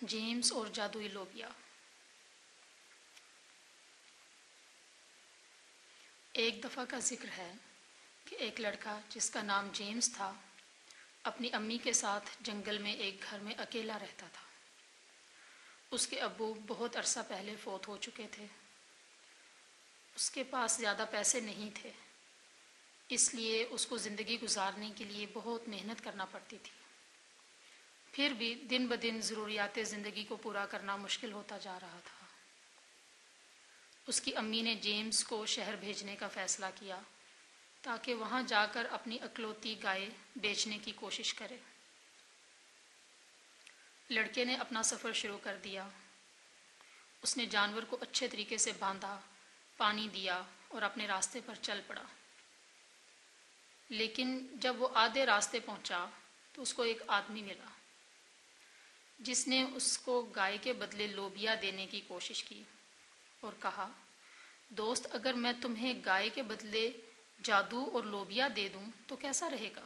James اور جادوئی لوبیا۔ ایک دفعہ کا ذکر ہے کہ ایک لڑکا جس کا نام جیمز تھا، اپنی امی کے ساتھ جنگل میں ایک گھر میں اکیلا رہتا تھا۔ اس کے ابو بہت عرصہ پہلے فوت ہو چکے تھے۔ اس کے پاس زیادہ پیسے نہیں تھے، اس لیے اس کو زندگی گزارنے کے لیے بہت محنت کرنا پڑتی تھی۔ پھر بھی دن بدن ضروریات زندگی کو پورا کرنا مشکل ہوتا جا رہا تھا۔ اس کی امی نے جیمز کو شہر بھیجنے کا فیصلہ کیا تاکہ وہاں جا کر اپنی اکلوتی گائے بیچنے کی کوشش کرے۔ لڑکے نے اپنا سفر شروع کر دیا۔ اس نے جانور کو اچھے طریقے سے باندھا، پانی دیا اور اپنے راستے پر چل پڑا۔ لیکن جب وہ آدھے راستے پہنچا تو اس کو ایک آدمی ملا۔ جس نے اس کو گائے کے بدلے لوبیا دینے کی کوشش کی اور کہا، دوست، اگر میں تمہیں گائے کے بدلے جادو اور لوبیا دے دوں تو کیسا رہے گا؟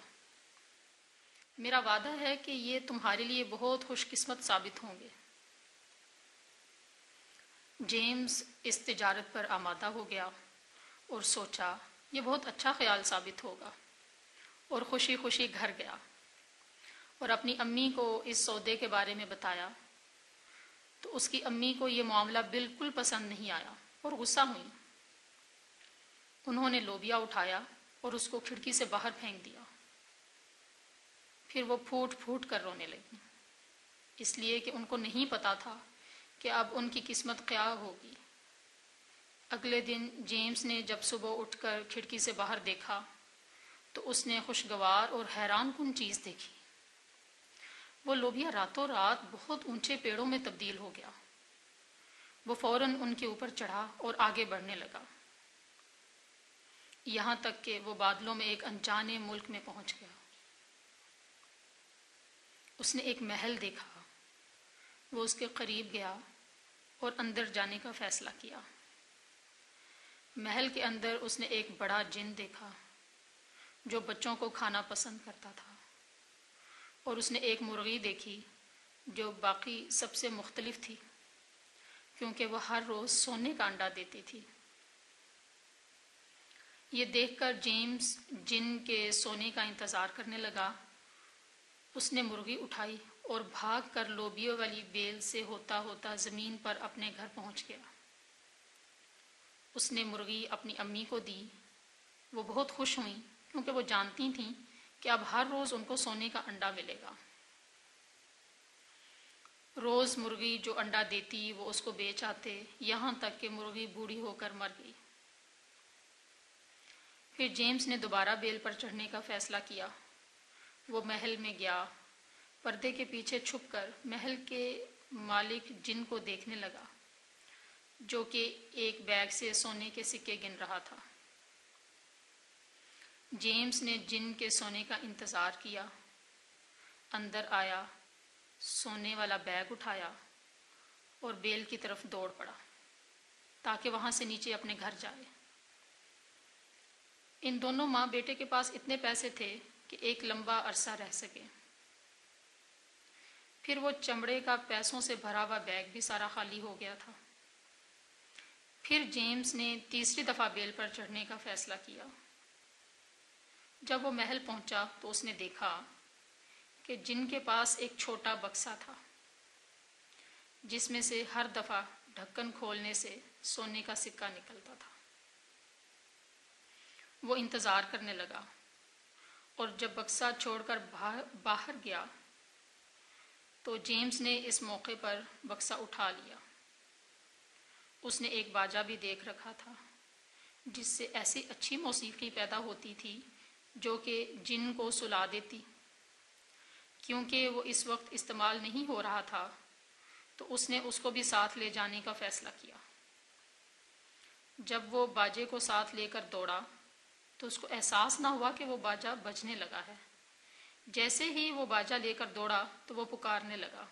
میرا وعدہ ہے کہ یہ تمہارے لیے بہت خوش قسمت ثابت ہوں گے. جیمز اس تجارت پر آمادہ ہو گیا اور سوچا، یہ بہت اچھا خیال ثابت ہوگا اور خوشی خوشی گھر گیا۔ اور اپنی امی کو اس سودے کے بارے میں بتایا تو اس کی امی کو یہ معاملہ بالکل پسند نہیں آیا اور غصہ ہوئی۔ انہوں نے لوبیا اٹھایا اور اس کو کھڑکی سے باہر پھینک دیا۔ پھر وہ پھوٹ پھوٹ کر رونے لگی۔ اس لیے کہ ان کو نہیں پتا تھا کہ اب ان کی قسمت کیا ہوگی۔ اگلے دن جیمز نے جب صبح اٹھ کر کھڑکی سے باہر دیکھا تو اس نے خوشگوار اور حیران کن چیز دیکھی۔ وہ لوبیا راتوں رات بہت اونچے پیڑوں میں تبدیل ہو گیا۔ وہ فوراً ان کے اوپر چڑھا اور آگے بڑھنے لگا۔ یہاں تک کہ وہ بادلوں میں ایک انجانے ملک میں پہنچ گیا۔ اس نے ایک محل دیکھا۔ وہ اس کے قریب گیا اور اندر جانے کا فیصلہ کیا۔ محل کے اندر اس نے ایک بڑا جن دیکھا جو بچوں کو کھانا پسند کرتا تھا۔ اور اس نے ایک مرغی دیکھی جو باقی سب سے مختلف تھی، کیونکہ وہ ہر روز سونے کا انڈا دیتی تھی۔ یہ دیکھ کر جیمز جن کے سونے کا انتظار کرنے لگا، اس نے مرغی اٹھائی اور بھاگ کر لوبیوں والی بیل سے ہوتا ہوتا زمین پر اپنے گھر پہنچ گیا۔ اس نے مرغی اپنی امی کو دی۔ وہ بہت خوش ہوئیں کیونکہ وہ جانتی تھیں کہ اب ہر روز ان کو سونے کا انڈا ملے گا۔ روز مرغی جو انڈا دیتی، وہ اس کو بیچ آتے، یہاں تک کہ مرغی بوڑھی ہو کر مر گئی۔ پھر جیمز نے دوبارہ بیل پر چڑھنے کا فیصلہ کیا۔ وہ محل میں گیا، پردے کے پیچھے چھپ کر محل کے مالک جن کو دیکھنے لگا، جو کہ ایک بیگ سے سونے کے سکے گن رہا تھا۔ جیمز نے جن کے سونے کا انتظار کیا، اندر آیا، سونے والا بیگ اٹھایا اور بیل کی طرف دوڑ پڑا تاکہ وہاں سے نیچے اپنے گھر جائے۔ ان دونوں ماں بیٹے کے پاس اتنے پیسے تھے کہ ایک لمبا عرصہ رہ سکے۔ پھر وہ چمڑے کا پیسوں سے بھرا ہوا بیگ بھی سارا خالی ہو گیا تھا۔ پھر جیمز نے تیسری دفعہ بیل پر چڑھنے کا فیصلہ کیا۔ جب وہ محل پہنچا تو اس نے دیکھا کہ جن کے پاس ایک چھوٹا بکسا تھا، جس میں سے ہر دفعہ ڈھکن کھولنے سے سونے کا سکہ نکلتا تھا۔ وہ انتظار کرنے لگا اور جب بکسا چھوڑ کر باہر گیا تو جیمز نے اس موقع پر بکسا اٹھا لیا۔ اس نے ایک باجا بھی دیکھ رکھا تھا، جس سے ایسی اچھی موسیقی پیدا ہوتی تھی جو کہ جن کو سلا دیتی۔ کیونکہ وہ اس وقت استعمال نہیں ہو رہا تھا، تو اس نے اس کو بھی ساتھ لے جانے کا فیصلہ کیا۔ جب وہ باجے کو ساتھ لے کر دوڑا، تو اس کو احساس نہ ہوا کہ وہ باجا بجنے لگا ہے۔ جیسے ہی وہ باجا لے کر دوڑا، تو وہ پکارنے لگا۔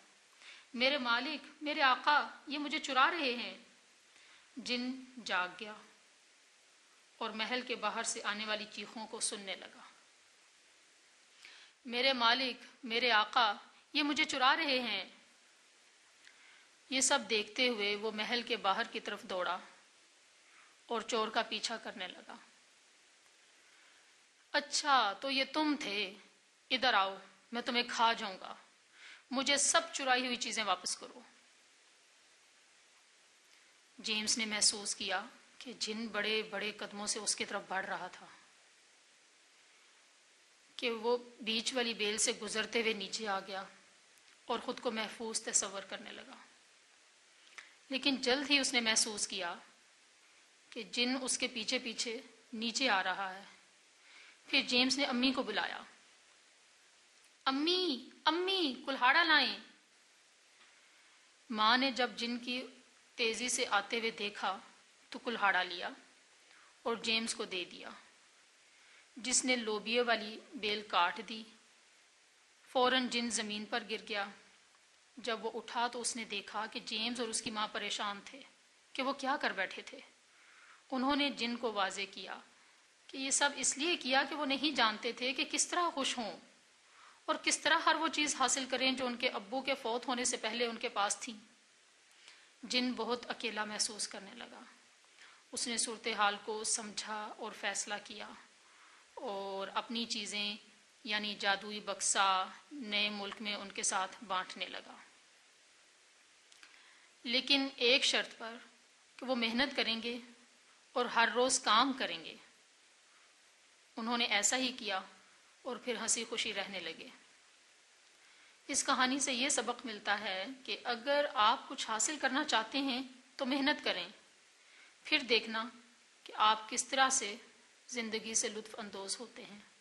میرے مالک، میرے آقا، یہ مجھے چرا رہے ہیں۔ جن جاگ گیا۔ اور محل کے باہر سے آنے والی چیخوں کو سننے لگا۔ میرے مالک، میرے آقا، یہ مجھے چرا رہے ہیں۔ یہ سب دیکھتے ہوئے وہ محل کے باہر کی طرف دوڑا اور چور کا پیچھا کرنے لگا۔ اچھا تو یہ تم تھے۔ ادھر آؤ، میں تمہیں کھا جاؤں گا۔ مجھے سب چرائی ہوئی چیزیں واپس کرو۔ جیمز نے محسوس کیا کہ جن بڑے بڑے قدموں سے اس کی طرف بڑھ رہا تھا، کہ وہ بیچ والی بیل سے گزرتے ہوئے نیچے آ گیا اور خود کو محفوظ تصور کرنے لگا۔ لیکن جلد ہی اس نے محسوس کیا کہ جن اس کے پیچھے پیچھے نیچے آ رہا ہے۔ پھر جیمز نے امی کو بلایا۔ امی امی، کلہاڑا لائیں۔ ماں نے جب جن کی تیزی سے آتے ہوئے دیکھا تو کلہاڑا لیا اور جیمز کو دے دیا۔ جس نے لوبیے والی بیل کاٹ دی، فوراً جن زمین پر گر گیا۔ جب وہ اٹھا تو اس نے دیکھا کہ جیمز اور اس کی ماں پریشان تھے کہ وہ کیا کر بیٹھے تھے۔ انہوں نے جن کو واضح کیا کہ یہ سب اس لیے کیا کہ وہ نہیں جانتے تھے کہ کس طرح خوش ہوں اور کس طرح ہر وہ چیز حاصل کریں جو ان کے ابو کے فوت ہونے سے پہلے ان کے پاس تھی جن بہت اکیلا محسوس کرنے لگا۔ اس نے صورتحال کو سمجھا اور فیصلہ کیا اور اپنی چیزیں یعنی جادوئی بکسا نئے ملک میں ان کے ساتھ بانٹنے لگا۔ لیکن ایک شرط پر کہ وہ محنت کریں گے اور ہر روز کام کریں گے۔ انہوں نے ایسا ہی کیا اور پھر ہنسی خوشی رہنے لگے۔ اس کہانی سے یہ سبق ملتا ہے کہ اگر آپ کچھ حاصل کرنا چاہتے ہیں تو محنت کریں۔ پھر دیکھنا کہ آپ کس طرح سے زندگی سے لطف اندوز ہوتے ہیں۔